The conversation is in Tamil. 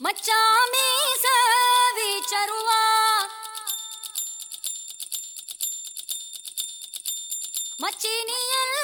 மச்சாமி வீச்சருவா மச்சினியல்